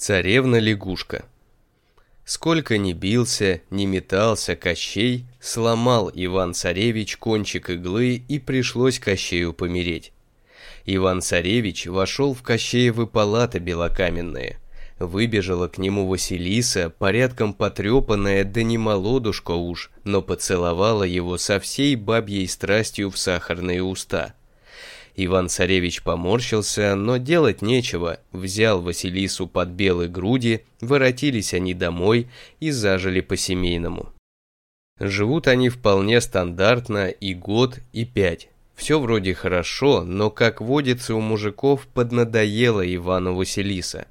Царевна-лягушка Сколько ни бился, ни метался Кощей, сломал Иван-царевич кончик иглы и пришлось Кощею помереть. Иван-царевич вошел в Кощеевы палаты белокаменные. Выбежала к нему Василиса, порядком потрепанная, да не молодушка уж, но поцеловала его со всей бабьей страстью в сахарные уста – Иван-царевич поморщился, но делать нечего, взял Василису под белые груди, воротились они домой и зажили по-семейному. Живут они вполне стандартно и год, и пять. Все вроде хорошо, но, как водится у мужиков, поднадоело Ивану Василиса.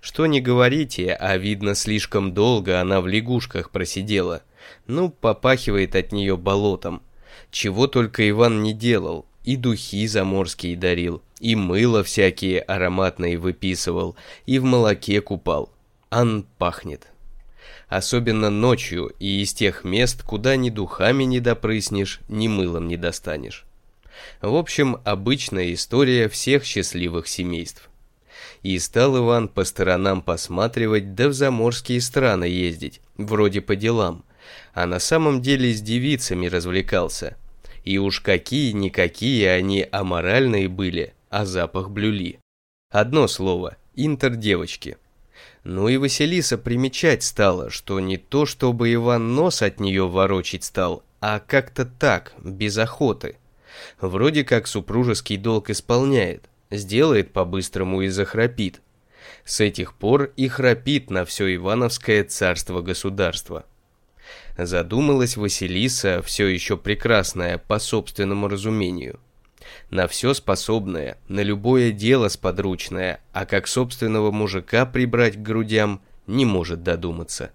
Что не говорите, а видно слишком долго она в лягушках просидела. Ну, попахивает от нее болотом. Чего только Иван не делал, и духи заморские дарил, и мыло всякие ароматные выписывал, и в молоке купал. Ан пахнет. Особенно ночью и из тех мест, куда ни духами не допрыснешь, ни мылом не достанешь. В общем, обычная история всех счастливых семейств. И стал Иван по сторонам посматривать, да в заморские страны ездить, вроде по делам, а на самом деле с девицами развлекался – и уж какие-никакие они аморальные были, а запах блюли. Одно слово – интер-девочки. Ну и Василиса примечать стала, что не то, чтобы Иван нос от нее ворочить стал, а как-то так, без охоты. Вроде как супружеский долг исполняет, сделает по-быстрому и захрапит. С этих пор и храпит на все Ивановское царство-государство. Задумалась Василиса, все еще прекрасная, по собственному разумению. На все способная, на любое дело сподручное, а как собственного мужика прибрать к грудям, не может додуматься.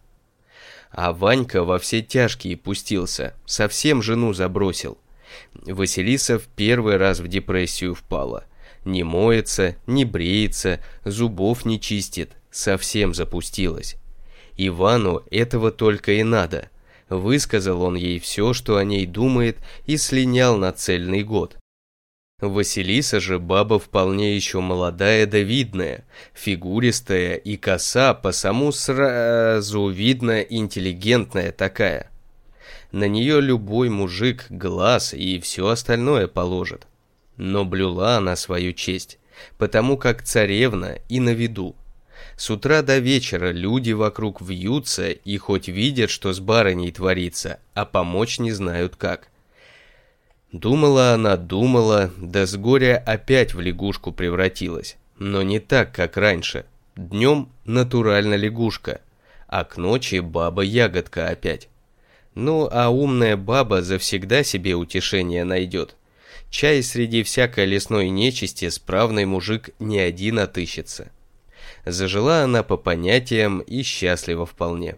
А Ванька во все тяжкие пустился, совсем жену забросил. Василиса в первый раз в депрессию впала. Не моется, не бреется, зубов не чистит, совсем запустилась. Ивану этого только и надо – Высказал он ей все, что о ней думает, и слинял на цельный год. Василиса же баба вполне еще молодая да видная, фигуристая и коса по саму сразу видно интеллигентная такая. На нее любой мужик глаз и все остальное положит. Но блюла она свою честь, потому как царевна и на виду. С утра до вечера люди вокруг вьются и хоть видят, что с барыней творится, а помочь не знают как. Думала она, думала, да с горя опять в лягушку превратилась. Но не так, как раньше. Днем натурально лягушка, а к ночи баба-ягодка опять. Ну, а умная баба завсегда себе утешение найдет. Чай среди всякой лесной нечисти справный мужик не один отыщется. Зажила она по понятиям и счастлива вполне.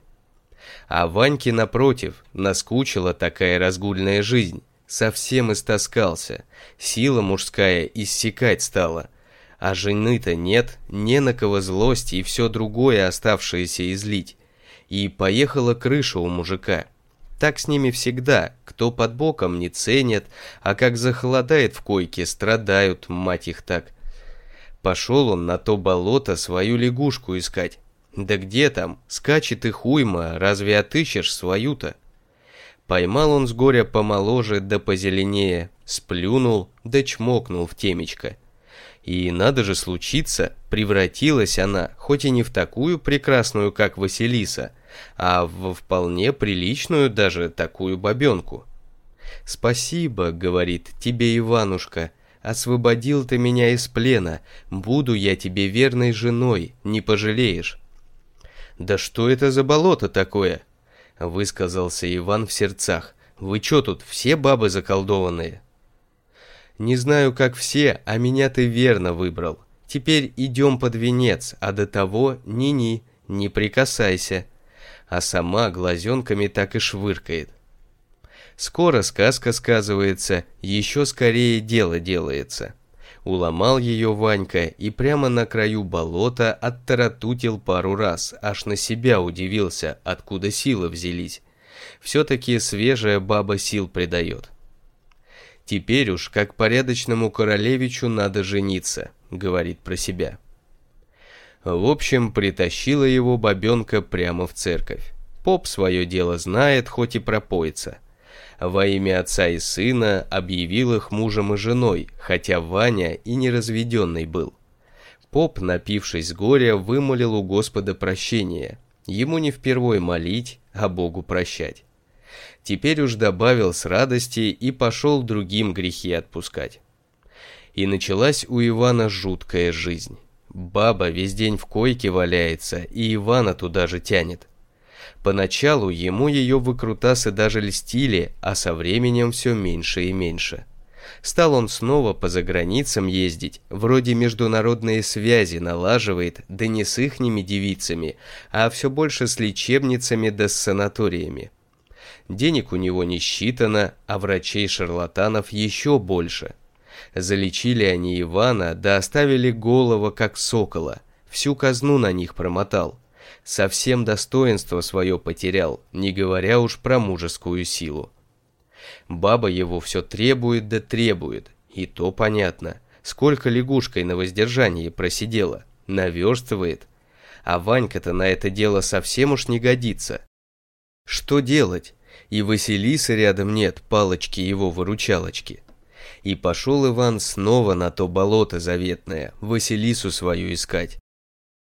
А Ваньке, напротив, наскучила такая разгульная жизнь. Совсем истаскался, сила мужская иссякать стала. А жены-то нет, не на кого злости и все другое оставшееся излить. И поехала крыша у мужика. Так с ними всегда, кто под боком не ценят, а как захолодает в койке, страдают, мать их так. Пошел он на то болото свою лягушку искать. Да где там, скачет и хуйма, разве отыщешь свою-то? Поймал он с горя помоложе да позеленее, сплюнул да чмокнул в темечко. И надо же случиться, превратилась она, хоть и не в такую прекрасную, как Василиса, а в вполне приличную даже такую бабенку. «Спасибо», — говорит, — «тебе, Иванушка, Освободил ты меня из плена, буду я тебе верной женой, не пожалеешь». «Да что это за болото такое?» — высказался Иван в сердцах. «Вы чё тут, все бабы заколдованные?» «Не знаю, как все, а меня ты верно выбрал. Теперь идем под венец, а до того ни-ни, не прикасайся». А сама глазенками так и швыркает. Скоро сказка сказывается, еще скорее дело делается. Уломал ее Ванька и прямо на краю болота оттаратутил пару раз, аж на себя удивился, откуда силы взялись. Все-таки свежая баба сил придает. Теперь уж, как порядочному королевичу, надо жениться, говорит про себя. В общем, притащила его бабенка прямо в церковь. Поп свое дело знает, хоть и пропоится. Во имя отца и сына объявил их мужем и женой, хотя Ваня и не разведенный был. Поп, напившись горя, вымолил у Господа прощения. Ему не впервой молить, а Богу прощать. Теперь уж добавил с радости и пошел другим грехи отпускать. И началась у Ивана жуткая жизнь. Баба весь день в койке валяется, и Ивана туда же тянет. Поначалу ему ее выкрутасы даже льстили, а со временем все меньше и меньше. Стал он снова по заграницам ездить, вроде международные связи налаживает, да не с ихними девицами, а все больше с лечебницами да с санаториями. Денег у него не считано, а врачей-шарлатанов еще больше. Залечили они Ивана, да оставили голова как сокола, всю казну на них промотал. Совсем достоинство свое потерял, не говоря уж про мужескую силу. Баба его все требует да требует, и то понятно. Сколько лягушкой на воздержании просидела, наверстывает. А Ванька-то на это дело совсем уж не годится. Что делать? И Василисы рядом нет, палочки его выручалочки. И пошел Иван снова на то болото заветное, Василису свою искать.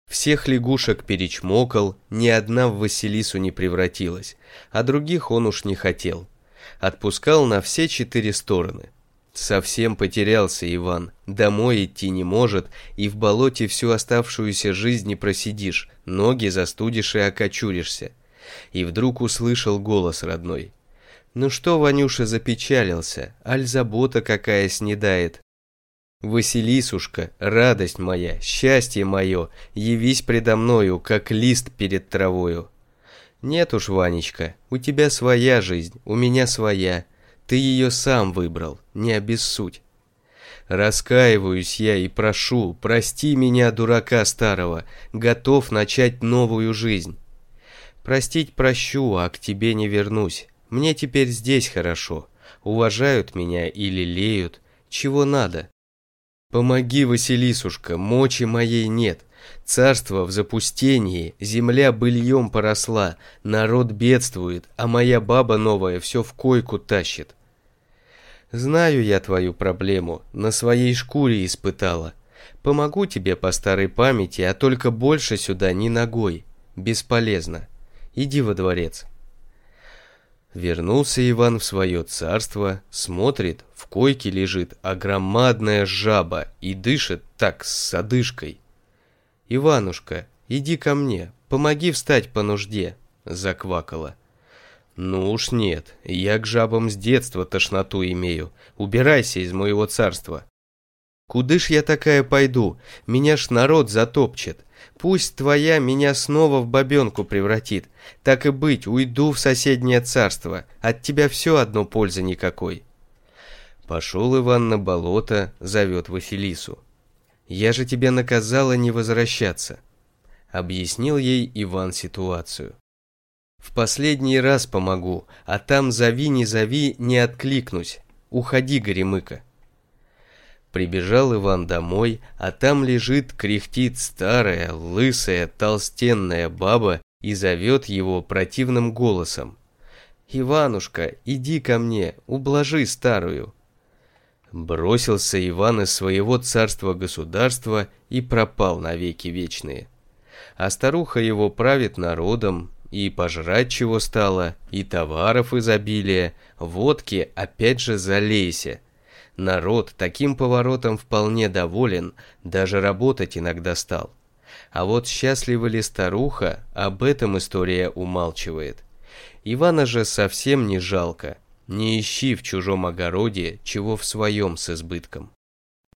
Всех лягушек перечмокал, ни одна в Василису не превратилась, а других он уж не хотел отпускал на все четыре стороны. Совсем потерялся Иван, домой идти не может, и в болоте всю оставшуюся жизнь не просидишь, ноги застудишь и окочуришься. И вдруг услышал голос родной. «Ну что, Ванюша, запечалился? Аль забота какая снедает?» «Василисушка, радость моя, счастье мое, явись предо мною, как лист перед травою». «Нет уж, Ванечка, у тебя своя жизнь, у меня своя. Ты ее сам выбрал, не обессудь». Раскаиваюсь я и прошу, прости меня, дурака старого, готов начать новую жизнь. Простить прощу, а к тебе не вернусь. Мне теперь здесь хорошо. Уважают меня или леют. Чего надо? Помоги, Василисушка, мочи моей нет. Царство в запустении, земля быльем поросла, народ бедствует, а моя баба новая все в койку тащит. Знаю я твою проблему, на своей шкуре испытала. Помогу тебе по старой памяти, а только больше сюда ни ногой. Бесполезно. Иди во дворец. Вернулся Иван в свое царство, смотрит, в койке лежит огромадная жаба и дышит так с одышкой. «Иванушка, иди ко мне, помоги встать по нужде», — заквакала. «Ну уж нет, я к жабам с детства тошноту имею. Убирайся из моего царства». «Куды ж я такая пойду? Меня ж народ затопчет. Пусть твоя меня снова в бабенку превратит. Так и быть, уйду в соседнее царство. От тебя все одно пользы никакой». Пошел Иван на болото, зовет Василису. Я же тебя наказала не возвращаться», — объяснил ей Иван ситуацию. «В последний раз помогу, а там зови не зови, не откликнусь. Уходи, Горемыка». Прибежал Иван домой, а там лежит, кряхтит старая, лысая, толстенная баба и зовет его противным голосом. «Иванушка, иди ко мне, ублажи старую». Бросился Иван из своего царства-государства и пропал навеки вечные. А старуха его правит народом, и пожрать чего стало, и товаров изобилия, водки опять же залейся. Народ таким поворотом вполне доволен, даже работать иногда стал. А вот счастлива ли старуха, об этом история умалчивает. Ивана же совсем не жалко – не ищи в чужом огороде, чего в своем с избытком.